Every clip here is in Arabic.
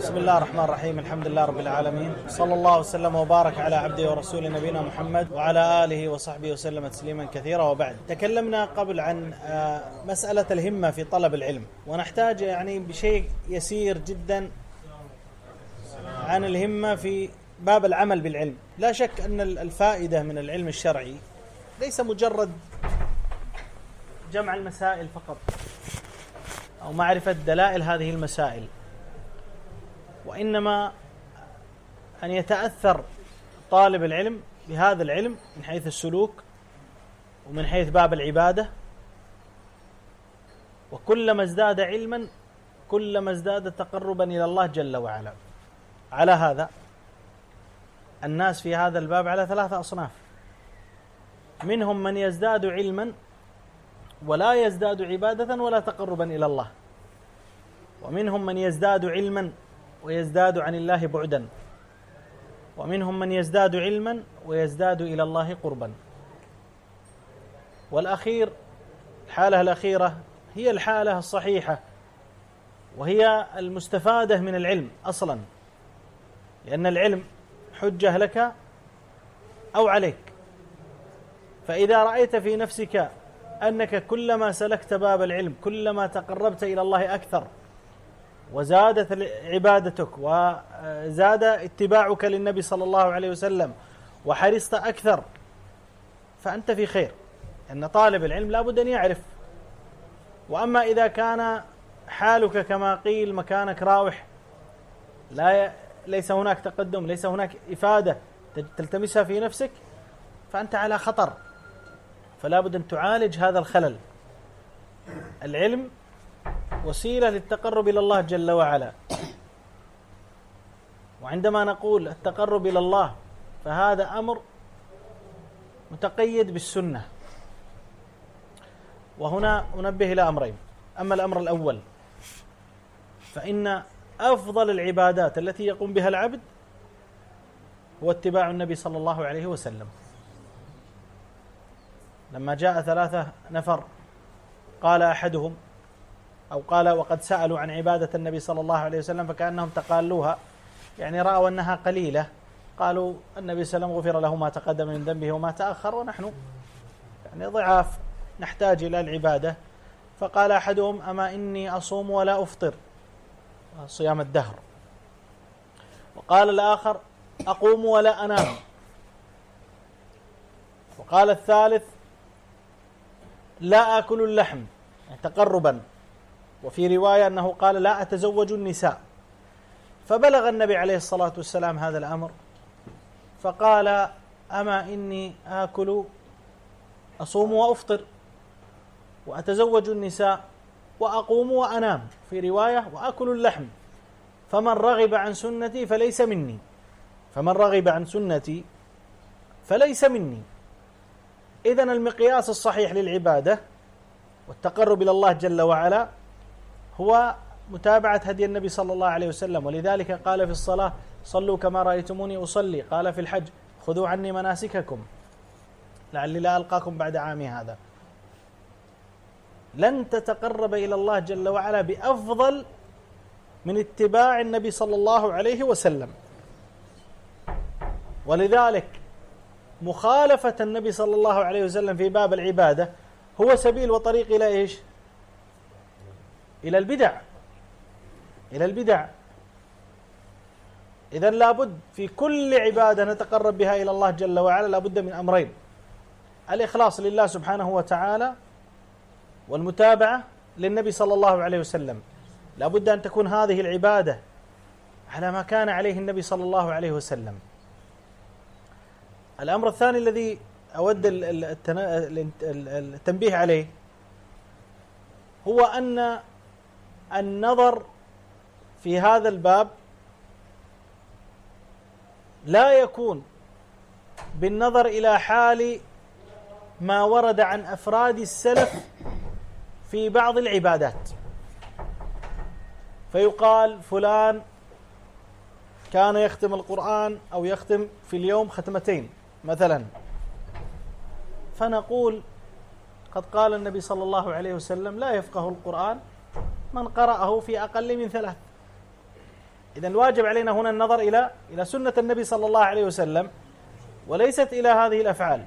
بسم الله الرحمن الرحيم الحمد لله رب العالمين صلى الله وسلم وبارك على عبده ورسوله نبينا محمد وعلى آله وصحبه وسلم تسليما كثيرا وبعد تكلمنا قبل عن مسألة الهمة في طلب العلم ونحتاج يعني بشيء يسير جدا عن الهمة في باب العمل بالعلم لا شك أن الفائدة من العلم الشرعي ليس مجرد جمع المسائل فقط أو معرفة دلائل هذه المسائل وإنما أن يتأثر طالب العلم بهذا العلم من حيث السلوك ومن حيث باب العبادة. وكلما ازداد علما كلما ازداد تقربا إلى الله جل وعلا. على هذا الناس في هذا الباب على ثلاثة أصناف. منهم من يزداد علما ولا يزداد عبادة ولا تقربا إلى الله. ومنهم من يزداد علما ويزداد عن الله بعدا. ومنهم من يزداد علما ويزداد إلى الله قربا. والأخير الحالة الأخيرة هي الحالة الصحيحة وهي المستفادة من العلم أصلا. لأن العلم حجة لك أو عليك. فإذا رأيت في نفسك أنك كلما سلكت باب العلم كلما تقربت إلى الله أكثر وزادت عبادتك وزاد اتباعك للنبي صلى الله عليه وسلم وحرصت أكثر فأنت في خير. أن طالب العلم لابد أن يعرف. وأما إذا كان حالك كما قيل مكانك راوح لا ليس هناك تقدم ليس هناك إفادة تلتمسها في نفسك فأنت على خطر. فلا بد أن تعالج هذا الخلل. العلم وسيلة للتقرب إلى الله جل وعلا. وعندما نقول التقرب إلى الله فهذا أمر متقيد بالسنة. وهنا أنبه إلى أمرين. أما الأمر الأول فإن أفضل العبادات التي يقوم بها العبد هو اتباع النبي صلى الله عليه وسلم. لما جاء ثلاثة نفر قال أحدهم أو قال وقد سألوا عن عبادة النبي صلى الله عليه وسلم فكأنهم تقالوها. يعني رأوا أنها قليلة. قالوا النبي صلى الله عليه وسلم غفر له ما تقدم من ذنبه وما تأخر ونحن يعني ضعاف نحتاج إلى العبادة. فقال أحدهم أما إني أصوم ولا أفطر؟ صيام الدهر. وقال الآخر أقوم ولا أنام. وقال الثالث لا آكل اللحم يعني تقربا. وفي رواية أنه قال لا أتزوج النساء. فبلغ النبي عليه الصلاة والسلام هذا الأمر فقال أما إني آكل أصوم وأفطر وأتزوج النساء وأقوم وأنام في رواية وأكل اللحم. فمن رغب عن سنتي فليس مني. فمن رغب عن سنتي فليس مني. إذا المقياس الصحيح للعبادة والتقرب إلى الله جل وعلا هو متابعة هدي النبي صلى الله عليه وسلم ولذلك قال في الصلاة صلوا كما رأيتموني أصلي. قال في الحج خذوا عني مناسككم لعلي لا ألقاكم بعد عامي هذا. لن تتقرب إلى الله جل وعلا بأفضل من اتباع النبي صلى الله عليه وسلم. ولذلك مخالفة النبي صلى الله عليه وسلم في باب العبادة هو سبيل وطريق إلى إيش؟ إلى البدع. إلى البدع. إذا لابد في كل عبادة نتقرب بها إلى الله جل وعلا لابد من أمرين. الإخلاص لله سبحانه وتعالى والمتابعة للنبي صلى الله عليه وسلم. لابد أن تكون هذه العبادة على ما كان عليه النبي صلى الله عليه وسلم. الأمر الثاني الذي أود التنبيه عليه هو أن النظر في هذا الباب لا يكون بالنظر إلى حال ما ورد عن أفراد السلف في بعض العبادات. فيقال فلان كان يختم القرآن أو يختم في اليوم ختمتين مثلا. فنقول قد قال النبي صلى الله عليه وسلم لا يفقه القرآن من قرأه في أقل من ثلاث. إذا الواجب علينا هنا النظر إلى إلى سنة النبي صلى الله عليه وسلم وليست إلى هذه الأفعال.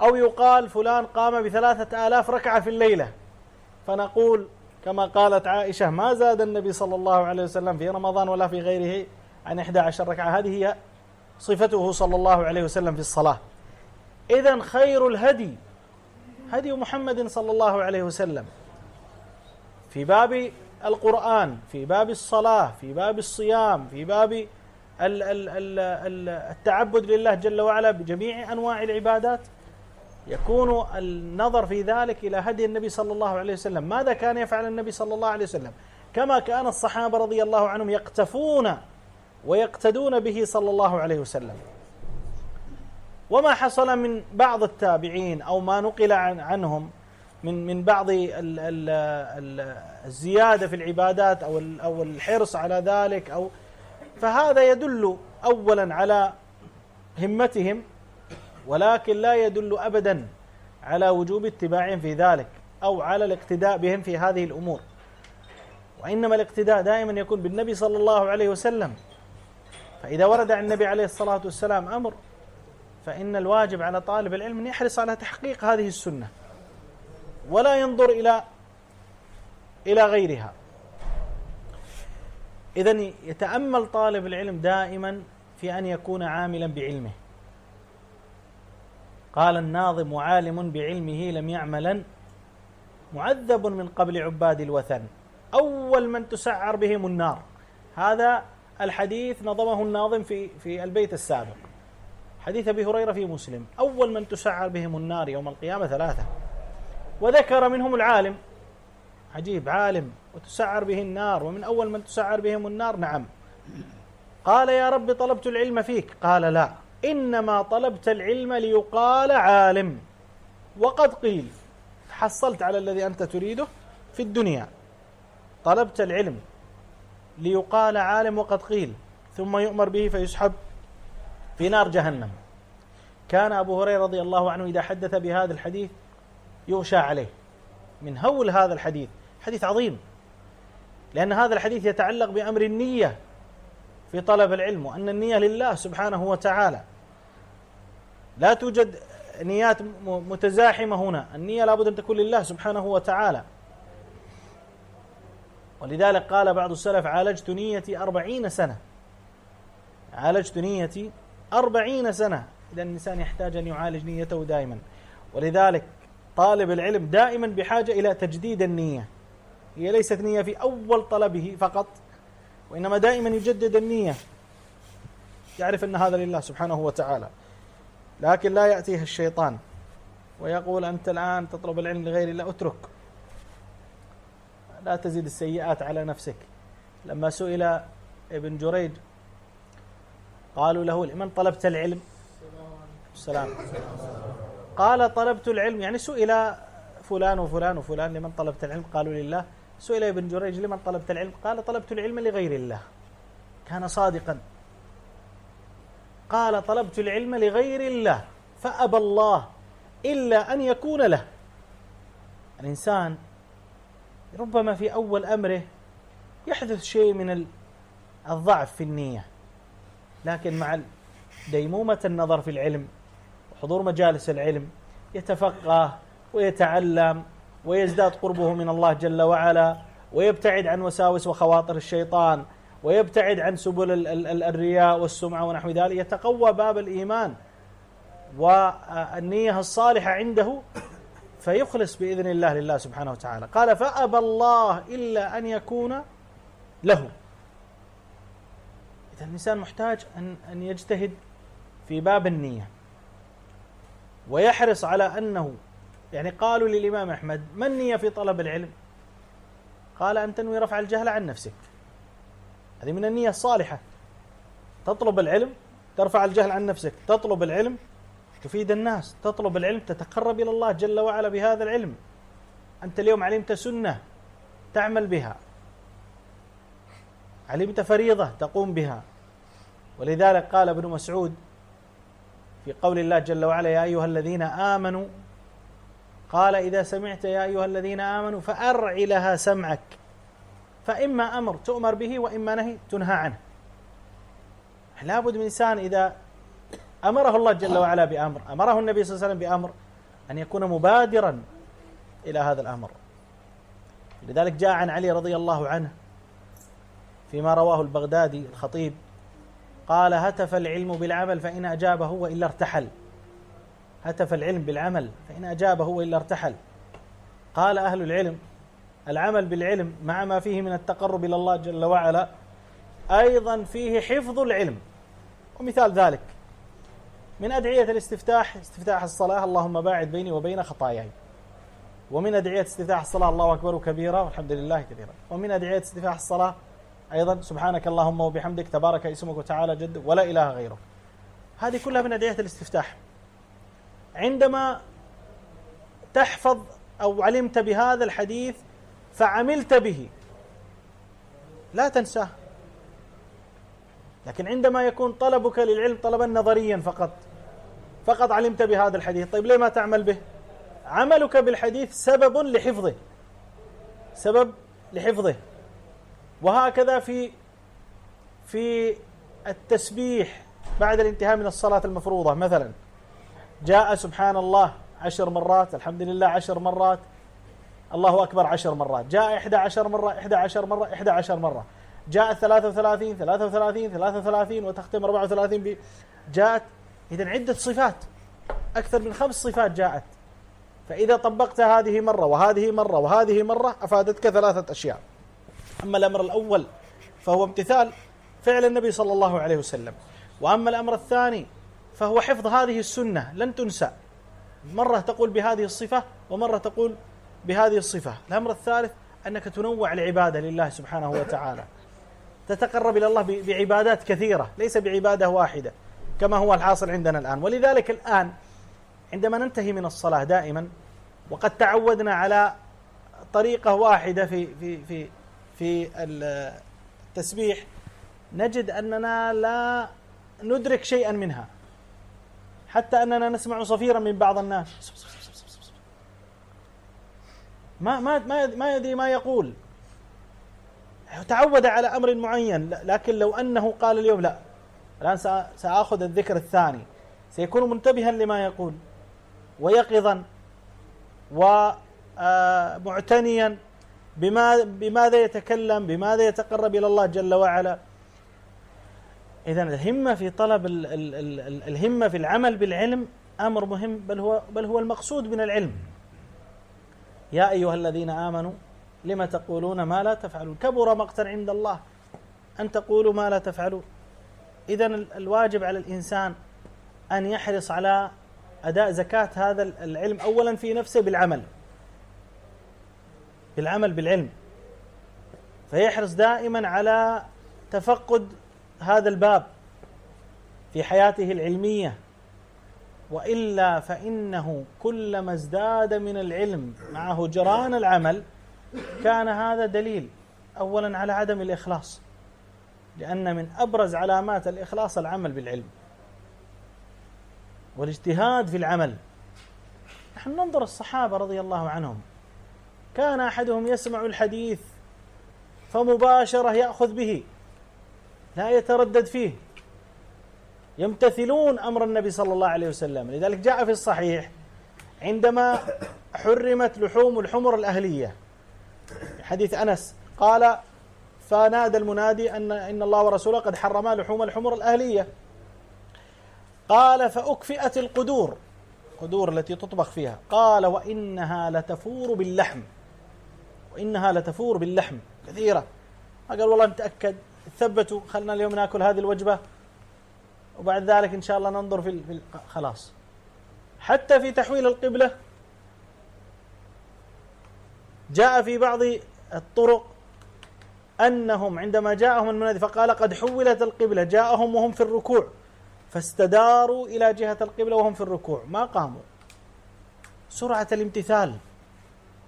أو يقال فلان قام بثلاثة آلاف ركعة في الليلة فنقول كما قالت عائشة ما زاد النبي صلى الله عليه وسلم في رمضان ولا في غيره عن 11 ركعة. هذه هي صفته صلى الله عليه وسلم في الصلاة. إذا خير الهدي هدي محمد صلى الله عليه وسلم. في باب القرآن في باب الصلاة في باب الصيام في باب التعبد لله جل وعلا بجميع أنواع العبادات يكون النظر في ذلك إلى هدي النبي صلى الله عليه وسلم. ماذا كان يفعل النبي صلى الله عليه وسلم؟ كما كان الصحابة رضي الله عنهم يقتفون ويقتدون به صلى الله عليه وسلم. وما حصل من بعض التابعين أو ما نقل عن عنهم من من بعض الزيادة في العبادات أو أو الحرص على ذلك أو فهذا يدل أولا على همتهم ولكن لا يدل أبدا على وجوب اتباعهم في ذلك أو على الاقتداء بهم في هذه الأمور. وإنما الاقتداء دائما يكون بالنبي صلى الله عليه وسلم. فإذا ورد عن النبي عليه الصلاة والسلام أمر فإن الواجب على طالب العلم أن يحرص على تحقيق هذه السنة. ولا ينظر إلى إلى غيرها. إذا يتأمل طالب العلم دائما في أن يكون عاملا بعلمه. قال الناظم عالم بعلمه لم يعملا معذب من قبل عباد الوثن. أول من تسعر بهم النار. هذا الحديث نظمه الناظم في في البيت السابق. حديث أبي هريرة في مسلم. أول من تسعر بهم النار يوم القيامة ثلاثة. وذكر منهم العالم. عجيب عالم. وتسعر به النار ومن أول من تسعر بهم النار نعم. قال يا رب طلبت العلم فيك. قال لا. إنما طلبت العلم ليقال عالم. وقد قيل حصلت على الذي أنت تريده في الدنيا. طلبت العلم ليقال عالم وقد قيل. ثم يؤمر به فيسحب في نار جهنم. كان أبو هريرة رضي الله عنه إذا حدث بهذا الحديث يغشى عليه. من هول هذا الحديث. حديث عظيم. لأن هذا الحديث يتعلق بأمر النية في طلب العلم وأن النية لله سبحانه وتعالى. لا توجد نيات متزاحمة هنا. النية لابد أن تكون لله سبحانه وتعالى. ولذلك قال بعض السلف عالجت نيتي أربعين سنة. عالجت نيتي أربعين سنة. إذا الإنسان يحتاج أن يعالج نيته دائما. ولذلك طالب العلم دائما بحاجة إلى تجديد النية. هي ليست نية في أول طلبه فقط وإنما دائما يجدد النية. يعرف أن هذا لله سبحانه وتعالى. لكن لا يأتيه الشيطان ويقول أنت الآن تطلب العلم لغير الله اترك. لا تزيد السيئات على نفسك. لما سئل ابن جريج قالوا له لمن طلبت العلم؟ السلام قال طلبت العلم يعني سئل فلان وفلان وفلان لمن طلبت العلم؟ قالوا لله. سئل ابن جريج لمن طلبت العلم؟ قال طلبت العلم لغير الله. كان صادقا. قال طلبت العلم لغير الله فأبى الله إلا أن يكون له. الإنسان ربما في أول أمره يحدث شيء من الضعف في النية لكن مع ديمومة النظر في العلم وحضور مجالس العلم يتفقه ويتعلم ويزداد قربه من الله جل وعلا ويبتعد عن وساوس وخواطر الشيطان ويبتعد عن سبل الرياء والسمعة ونحو ذلك يتقوى باب الإيمان والنية الصالحة عنده فيخلص بإذن الله لله سبحانه وتعالى. قال فأبى الله إلا أن يكون له. إذا الإنسان محتاج أن أن يجتهد في باب النية. ويحرص على أنه يعني قالوا للإمام أحمد ما النية في طلب العلم؟ قال أن تنوي رفع الجهل عن نفسك. هذه من النية الصالحة. تطلب العلم ترفع الجهل عن نفسك. تطلب العلم تفيد الناس. تطلب العلم تتقرب إلى الله جل وعلا بهذا العلم. أنت اليوم علمت سنة تعمل بها. علمت فريضة تقوم بها. ولذلك قال ابن مسعود في قول الله جل وعلا يا أيها الذين آمنوا قال إذا سمعت يا أيها الذين آمنوا فأرع لها سمعك. فإما أمر تؤمر به وإما نهي تنهى عنه. لابد من إنسان إذا أمره الله جل وعلا بأمر أمره النبي صلى الله عليه وسلم بأمر أن يكون مبادرا إلى هذا الأمر. لذلك جاء عن علي رضي الله عنه فيما رواه البغدادي الخطيب قال هتف العلم بالعمل فإن أجابه وإلا ارتحل. هتف العلم بالعمل فإن أجابه وإلا ارتحل. قال أهل العلم العمل بالعلم مع ما فيه من التقرب إلى الله جل وعلا أيضا فيه حفظ العلم. ومثال ذلك من أدعية الاستفتاح استفتاح الصلاة اللهم باعد بيني وبين خطاياي. ومن أدعية استفتاح الصلاة الله أكبر كبيرا والحمد لله كثيرا. ومن أدعية استفتاح الصلاة أيضا سبحانك اللهم وبحمدك تبارك اسمك وتعالى جد ولا إله غيرك. هذه كلها من أدعية الاستفتاح. عندما تحفظ أو علمت بهذا الحديث فعملت به لا تنساه. لكن عندما يكون طلبك للعلم طلبا نظريا فقط فقط علمت بهذا الحديث طيب ليه ما تعمل به؟ عملك بالحديث سبب لحفظه. سبب لحفظه. وهكذا في في التسبيح بعد الانتهاء من الصلاة المفروضة. مثلا جاء سبحان الله عشر مرات الحمد لله عشر مرات الله أكبر عشر مرات. جاء إحدى عشر مرة إحدى عشر مرة إحدى عشر مرة. جاء 33 33 33 وتختم 34 ب. جاءت إذا عدة صفات أكثر من خمس صفات جاءت. فإذا طبقت هذه مرة وهذه مرة وهذه مرة أفادتك ثلاثة أشياء. أما الأمر الأول فهو امتثال فعل النبي صلى الله عليه وسلم. وأما الأمر الثاني فهو حفظ هذه السنة لن تنسى. مرة تقول بهذه الصفة ومرة تقول بهذه الصفة. الأمر الثالث أنك تنوع العبادة لله سبحانه وتعالى. تتقرب إلى الله بعبادات كثيرة ليس بعبادة واحدة كما هو الحاصل عندنا الآن. ولذلك الآن عندما ننتهي من الصلاة دائما وقد تعودنا على طريقة واحدة في في في في التسبيح نجد أننا لا ندرك شيئا منها حتى أننا نسمع صفيرا من بعض الناس. ما ما ما ما يدري ما يقول. تعود على أمر معين لكن لو أنه قال اليوم لا الآن سأخذ الذكر الثاني. سيكون منتبها لما يقول ويقظا ومعتنيا آه، بما بماذا يتكلم بماذا يتقرب إلى الله جل وعلا؟ اذا الهمة في طلب ال ال ال الهمة في العمل بالعلم أمر مهم بل هو بل هو المقصود من العلم. يا أيها الذين آمنوا لما تقولون ما لا تفعلون؟ كبر مقتا عند الله أن تقولوا ما لا تفعلون. اذا الواجب على الإنسان أن يحرص على أداء زكاة هذا العلم اولا في نفسه بالعمل. بالعمل بالعلم. فيحرص دائما على تفقد هذا الباب في حياته العلمية. وإلا فإنه كلما ازداد من العلم مع هجران العمل كان هذا دليل اولا على عدم الإخلاص. لأن من أبرز علامات الإخلاص العمل بالعلم. والاجتهاد في العمل. نحن ننظر الصحابة رضي الله عنهم. كان أحدهم يسمع الحديث فمباشرة يأخذ به لا يتردد فيه. يمتثلون أمر النبي صلى الله عليه وسلم. لذلك جاء في الصحيح عندما حرمت لحوم الحمر الأهلية. حديث أنس قال فنادى المنادي أن إن الله ورسوله قد حرما لحوم الحمر الأهلية. قال فأكفئت القدور. القدور التي تطبخ فيها. قال وإنها لتفور باللحم. وانها لتفور باللحم كثيرة. قال والله نتأكد. ثبتوا خلنا اليوم ناكل هذه الوجبة. وبعد ذلك إن شاء الله ننظر في, خلاص. حتى في تحويل القبلة جاء في بعض الطرق أنهم عندما جاءهم المنادي فقال قد حولت القبلة جاءهم وهم في الركوع. فاستداروا إلى جهة القبلة وهم في الركوع. ما قاموا. سرعة الامتثال.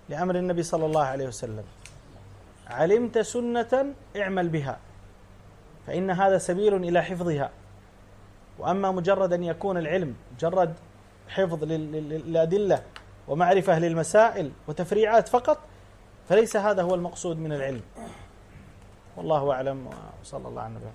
لأمر النبي صلى الله عليه وسلم. علمت سنة اعمل بها فإن هذا سبيل إلى حفظها. وأما مجرد أن يكون العلم مجرد حفظ للأدلة ومعرفة للمسائل وتفريعات فقط فليس هذا هو المقصود من العلم. والله أعلم وصلى الله على النبي